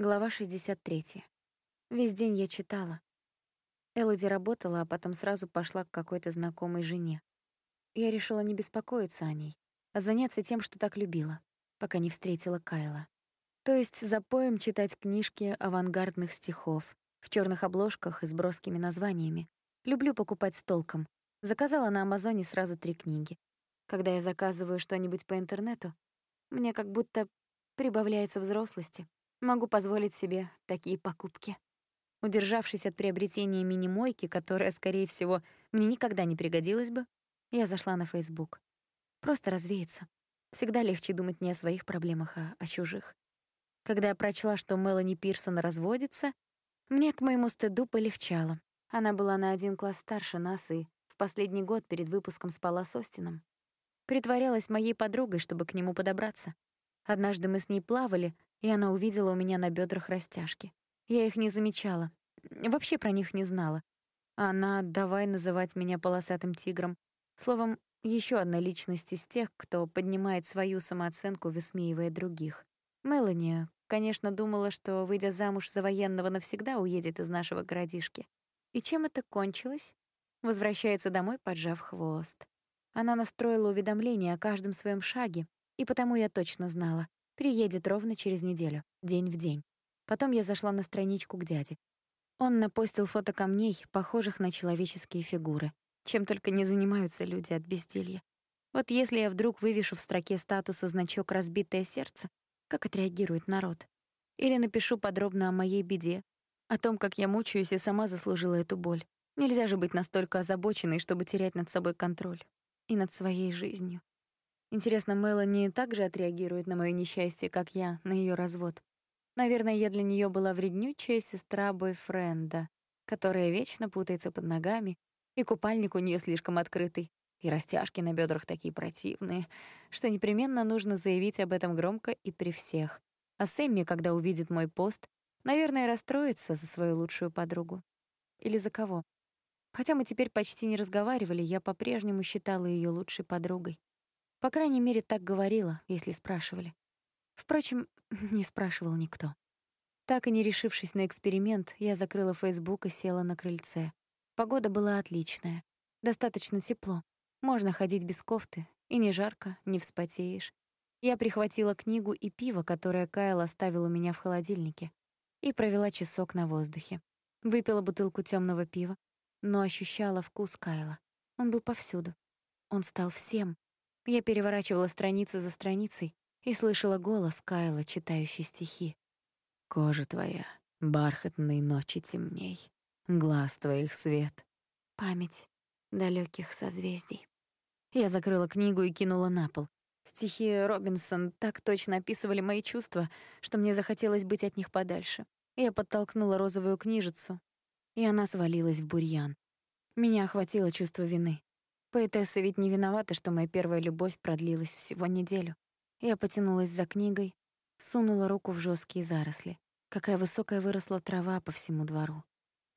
Глава 63. Весь день я читала. Элоди работала, а потом сразу пошла к какой-то знакомой жене. Я решила не беспокоиться о ней, а заняться тем, что так любила, пока не встретила Кайла. То есть за поем читать книжки авангардных стихов в черных обложках и с броскими названиями. Люблю покупать с толком. Заказала на Амазоне сразу три книги. Когда я заказываю что-нибудь по интернету, мне как будто прибавляется взрослости. Могу позволить себе такие покупки. Удержавшись от приобретения мини-мойки, которая, скорее всего, мне никогда не пригодилась бы, я зашла на Facebook. Просто развеяться. Всегда легче думать не о своих проблемах, а о чужих. Когда я прочла, что Мелани Пирсон разводится, мне к моему стыду полегчало. Она была на один класс старше нас и в последний год перед выпуском спала с Остином. Притворялась моей подругой, чтобы к нему подобраться. Однажды мы с ней плавали, и она увидела у меня на бедрах растяжки. Я их не замечала, вообще про них не знала. Она давай называть меня полосатым тигром. Словом, еще одна личность из тех, кто поднимает свою самооценку, высмеивая других. Мелани, конечно, думала, что, выйдя замуж за военного, навсегда уедет из нашего городишки. И чем это кончилось? Возвращается домой, поджав хвост. Она настроила уведомления о каждом своем шаге, и потому я точно знала, Приедет ровно через неделю, день в день. Потом я зашла на страничку к дяде. Он напостил фото камней, похожих на человеческие фигуры. Чем только не занимаются люди от безделья. Вот если я вдруг вывешу в строке статуса значок «разбитое сердце», как отреагирует народ? Или напишу подробно о моей беде, о том, как я мучаюсь и сама заслужила эту боль. Нельзя же быть настолько озабоченной, чтобы терять над собой контроль. И над своей жизнью. Интересно, Мелани также отреагирует на моё несчастье, как я, на её развод. Наверное, я для неё была вреднючая сестра бойфренда, которая вечно путается под ногами, и купальник у неё слишком открытый, и растяжки на бёдрах такие противные, что непременно нужно заявить об этом громко и при всех. А Сэмми, когда увидит мой пост, наверное, расстроится за свою лучшую подругу. Или за кого? Хотя мы теперь почти не разговаривали, я по-прежнему считала её лучшей подругой. По крайней мере, так говорила, если спрашивали. Впрочем, не спрашивал никто. Так и не решившись на эксперимент, я закрыла Facebook и села на крыльце. Погода была отличная. Достаточно тепло. Можно ходить без кофты, и не жарко, не вспотеешь. Я прихватила книгу и пиво, которое Кайл оставил у меня в холодильнике, и провела часок на воздухе. Выпила бутылку темного пива, но ощущала вкус Кайла. Он был повсюду. Он стал всем, я переворачивала страницу за страницей и слышала голос Кайла, читающий стихи. «Кожа твоя, бархатной ночи темней, глаз твоих свет, память далеких созвездий». Я закрыла книгу и кинула на пол. Стихи Робинсон так точно описывали мои чувства, что мне захотелось быть от них подальше. Я подтолкнула розовую книжицу, и она свалилась в бурьян. Меня охватило чувство вины. Поэтесса ведь не виновата, что моя первая любовь продлилась всего неделю. Я потянулась за книгой, сунула руку в жесткие заросли. Какая высокая выросла трава по всему двору.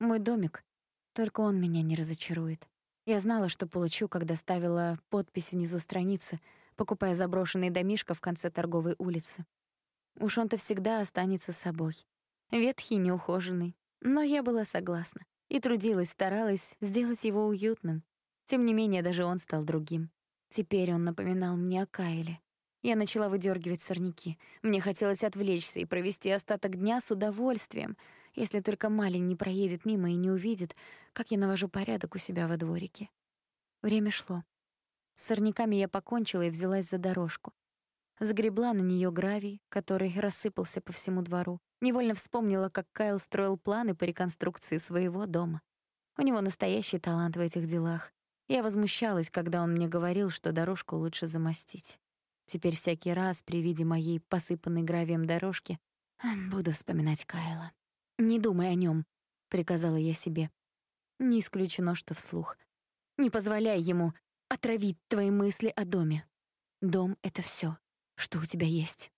Мой домик, только он меня не разочарует. Я знала, что получу, когда ставила подпись внизу страницы, покупая заброшенный домишко в конце торговой улицы. Уж он-то всегда останется собой. Ветхий, неухоженный. Но я была согласна и трудилась, старалась сделать его уютным, тем не менее, даже он стал другим. Теперь он напоминал мне о Кайле. Я начала выдергивать сорняки. Мне хотелось отвлечься и провести остаток дня с удовольствием, если только Малин не проедет мимо и не увидит, как я навожу порядок у себя во дворике. Время шло. С сорняками я покончила и взялась за дорожку. Загребла на нее гравий, который рассыпался по всему двору. Невольно вспомнила, как Кайл строил планы по реконструкции своего дома. У него настоящий талант в этих делах. Я возмущалась, когда он мне говорил, что дорожку лучше замостить. Теперь всякий раз при виде моей посыпанной гравием дорожки буду вспоминать Кайла. «Не думай о нем, приказала я себе. Не исключено, что вслух. «Не позволяй ему отравить твои мысли о доме. Дом — это все, что у тебя есть».